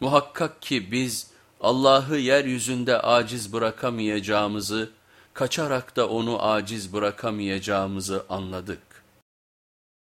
Muhakkak ki biz Allah'ı yeryüzünde aciz bırakamayacağımızı, kaçarak da onu aciz bırakamayacağımızı anladık.